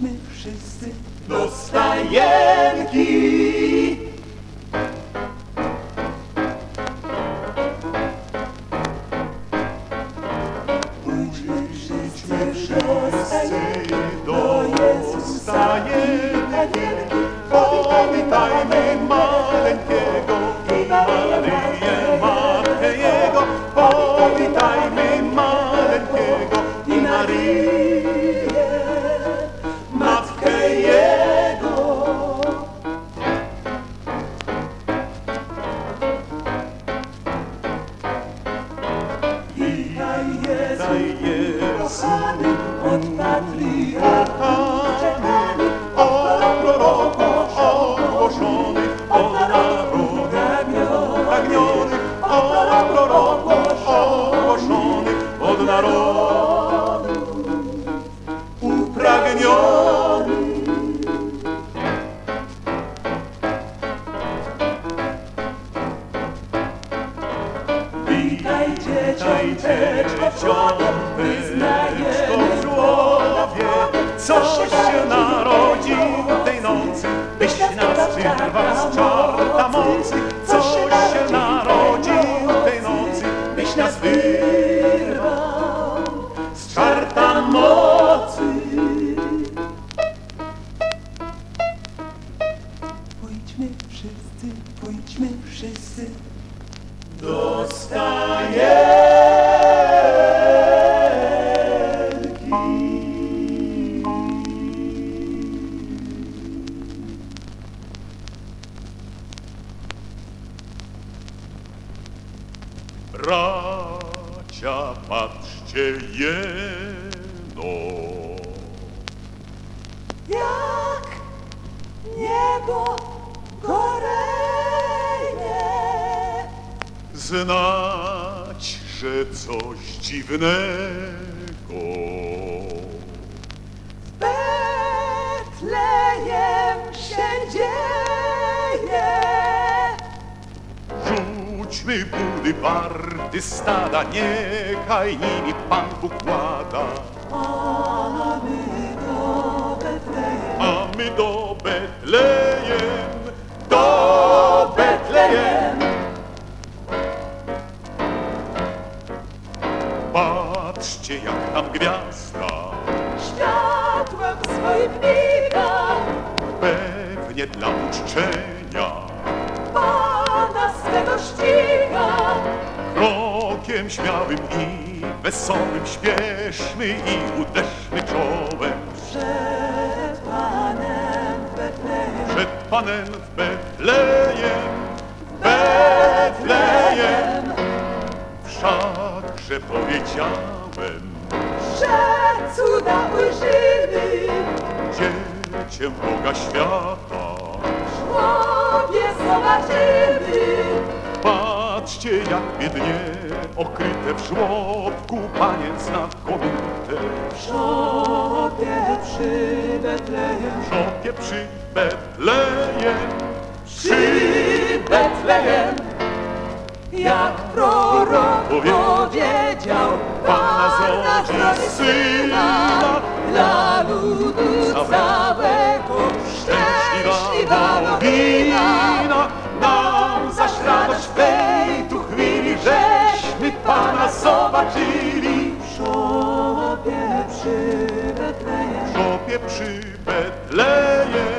Pójdźmy wszyscy, pójdźmy wszyscy do Witaj dzieciąteczko, dzieciąteczko wyznajemy w żłobie, co się narodził tej nocy, byś nas wyrwał z czarta Bracia, patrzcie jeno. Jak niebo goreje Znać, że coś dziwnego. Betlejem się dzieje Idźmy bulwardy stada, niechaj nimi Pan Bóg włada. A my do Betlejem. A my do Betlejem. Dziecię Boga świata. Żłobie zobaczymy. Patrzcie, jak biednie okryte w żłobku panie znakomite. W żłobie przy Betlejem. W żłobie przy Betlejem, Przy Betlejem. Jak prorok powiedział Pana Pana zrodzi syna, Dla ludu całego Szczęśliwa nowina nam zaś radość w tej tu chwili, żeśmy Pana zobaczyli. W żłobie przy Betlejem. W żłobie przy Betlejem,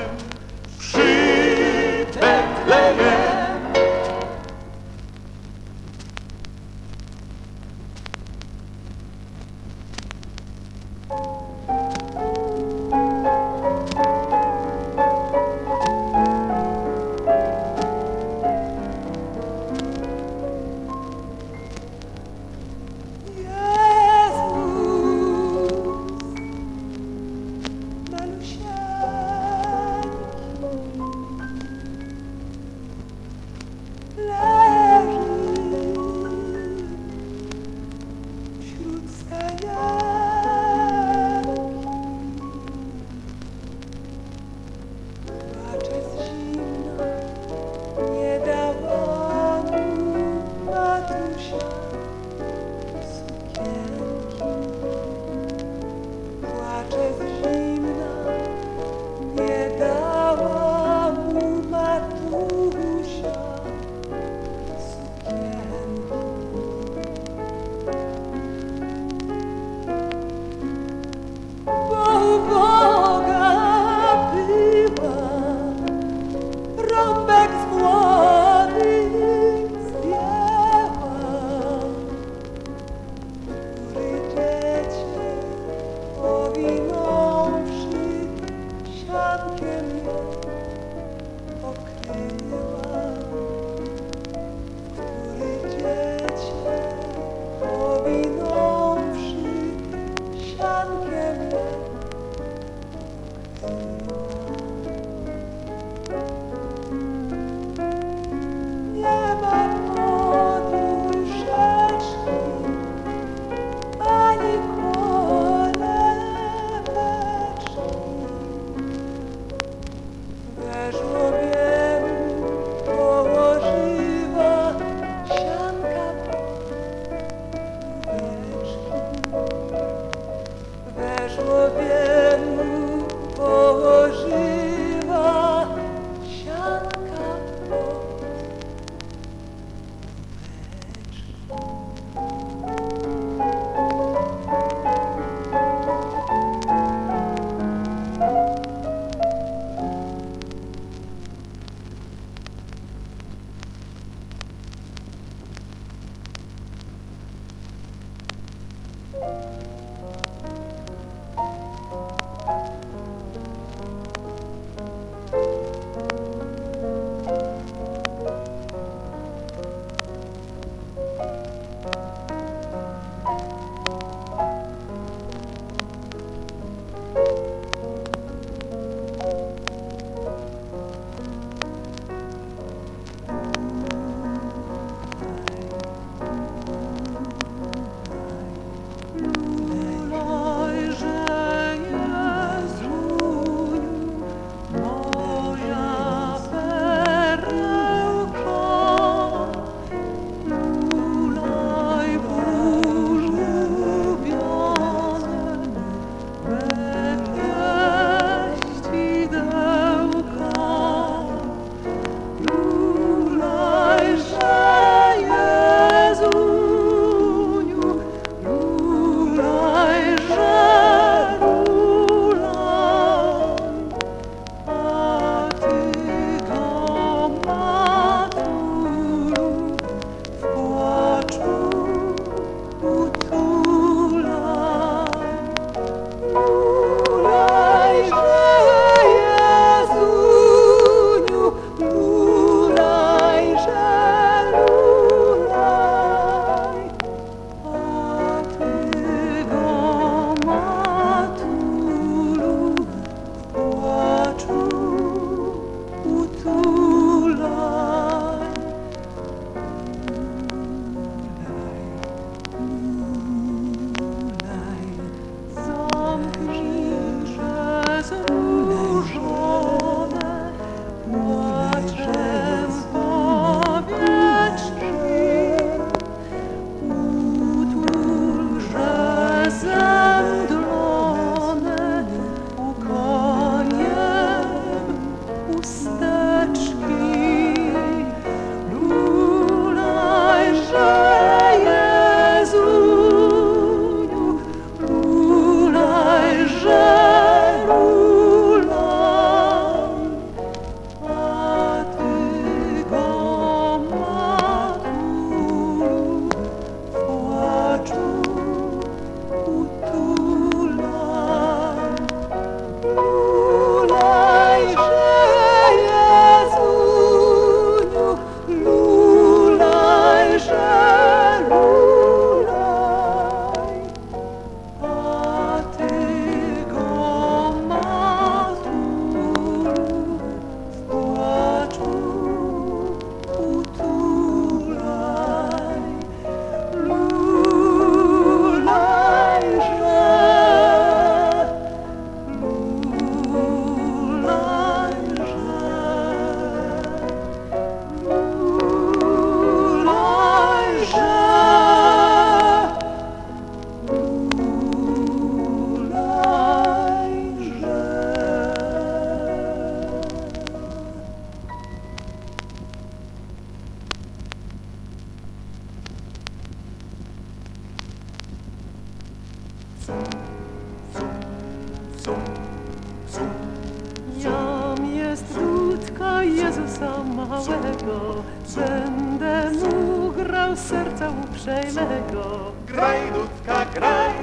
małego, będę mu grał serca uprzejmego. Graj, dudka, graj,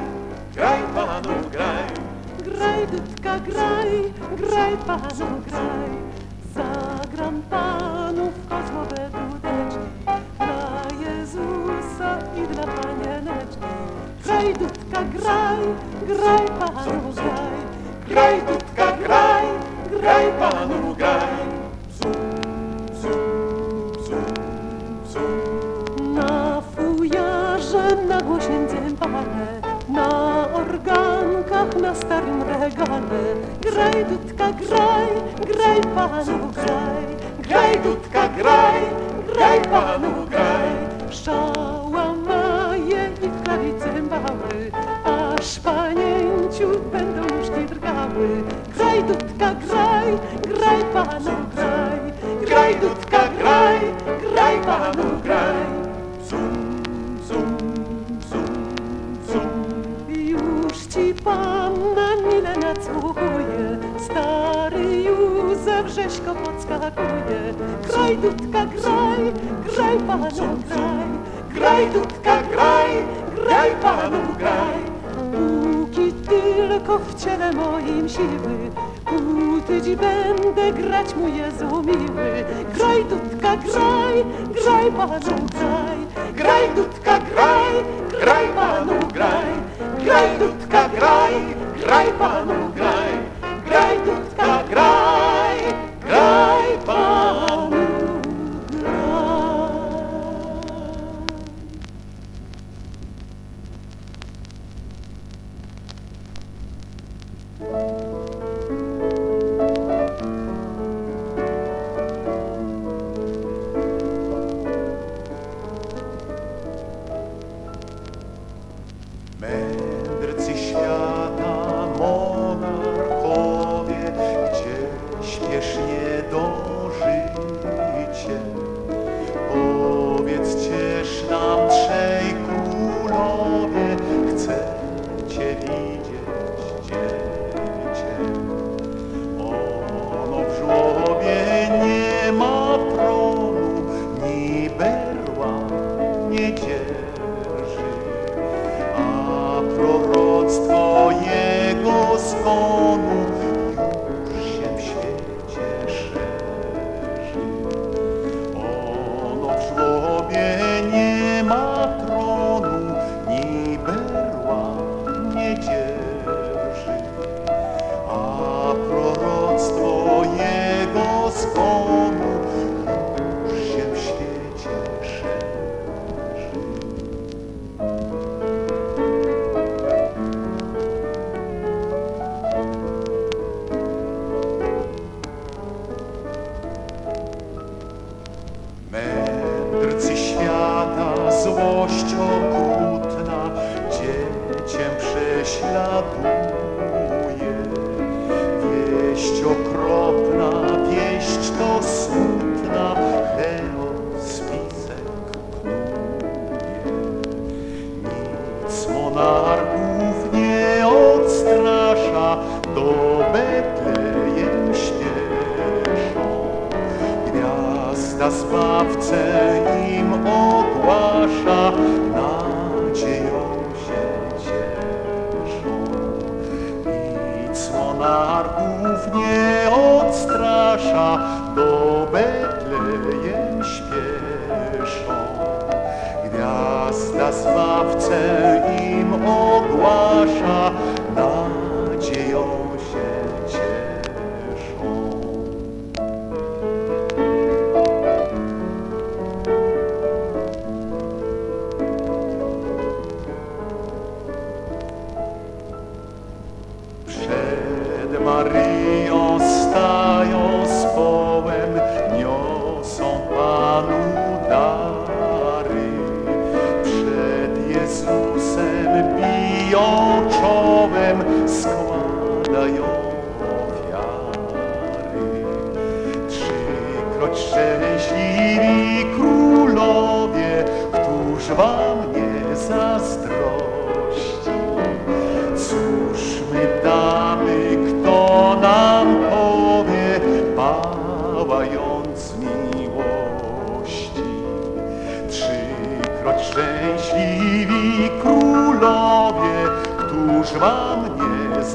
graj panu, graj. graj dudka, graj, graj panu, graj. Zagram panu w kozłowe dudeczki, dla Jezusa i dla Panieneczki. Graj dudka, graj, graj panu, graj. Graj dudka, graj, graj panu, graj. Na organkach, na starym regale. Graj, dudka, graj, graj panu, graj. Graj, dudka, graj, graj panu, graj. Szałamaje i w klawi cymbały, aż panięciu będą nóżki drgały. Graj, dudka, graj, graj panu, graj. Graj, dudka, graj, graj panu, Graj, dudka, graj, graj panu, graj. Graj, dudka, graj, graj panu, graj. Póki tylko w ciele moim siły, utyć będę grać mu Jezu miły. Graj, dudka, graj, graj panu, graj. Graj, dudka, graj, graj panu, graj. Graj, dudka, graj, graj panu, graj. Graj, dudka, graj,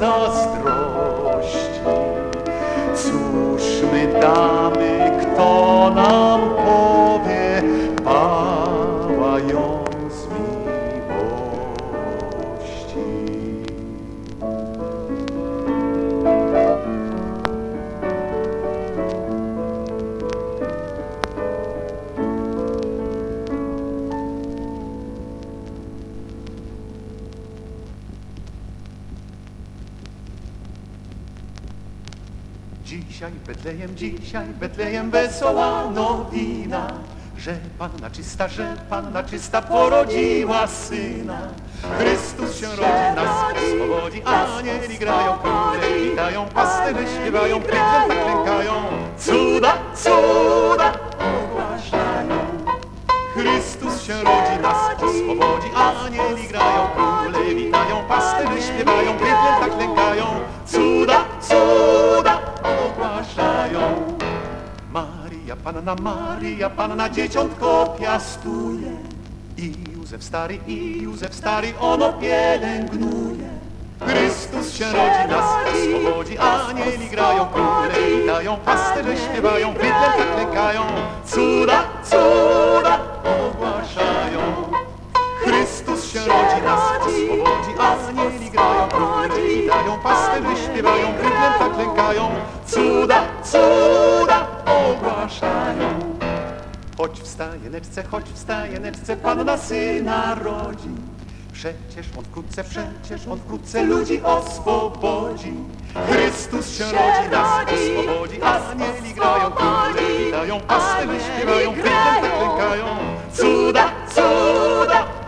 zazdrości. Cóż my damy, Dzisiaj Betlejem, dzisiaj Betlejem wesoła nowina, że Panna czysta, że Panna czysta porodziła Syna. Chrystus się rodzi, nas swobodzi, anieli grają, króle witają, pasterze śpiewają, tak klękają. Cuda, cuda ogłaszają. Chrystus się rodzi, nas oswobodzi, anieli grają, króle witają, pasterze śpiewają, pięknie tak lękają, cuda, cuda Panna, Maria Panna dzieciątko piastuje i Józef stary, i Józef stary ono pielęgnuje. Chrystus się rodzi, nas oswobodzi, anieli grają, króle witają, pasterze śpiewają, bydlem tak lękają, cuda, cuda ogłaszają. Chrystus się rodzi, nas oswobodzi, anieli grają, króle witają, pasterze śpiewają, bydlem tak lękają, cuda, cuda ogłaszają. Choć w stajeneczce, choć w stajeneczce Panna Syna rodzi. Przecież On wkrótce, przecież On wkrótce ludzi oswobodzi. Chrystus się rodzi, nas oswobodzi, anieli grają, króle witają, pasterze śpiewają, tak klękają. Cuda, cuda